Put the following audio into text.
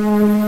Mm-hmm.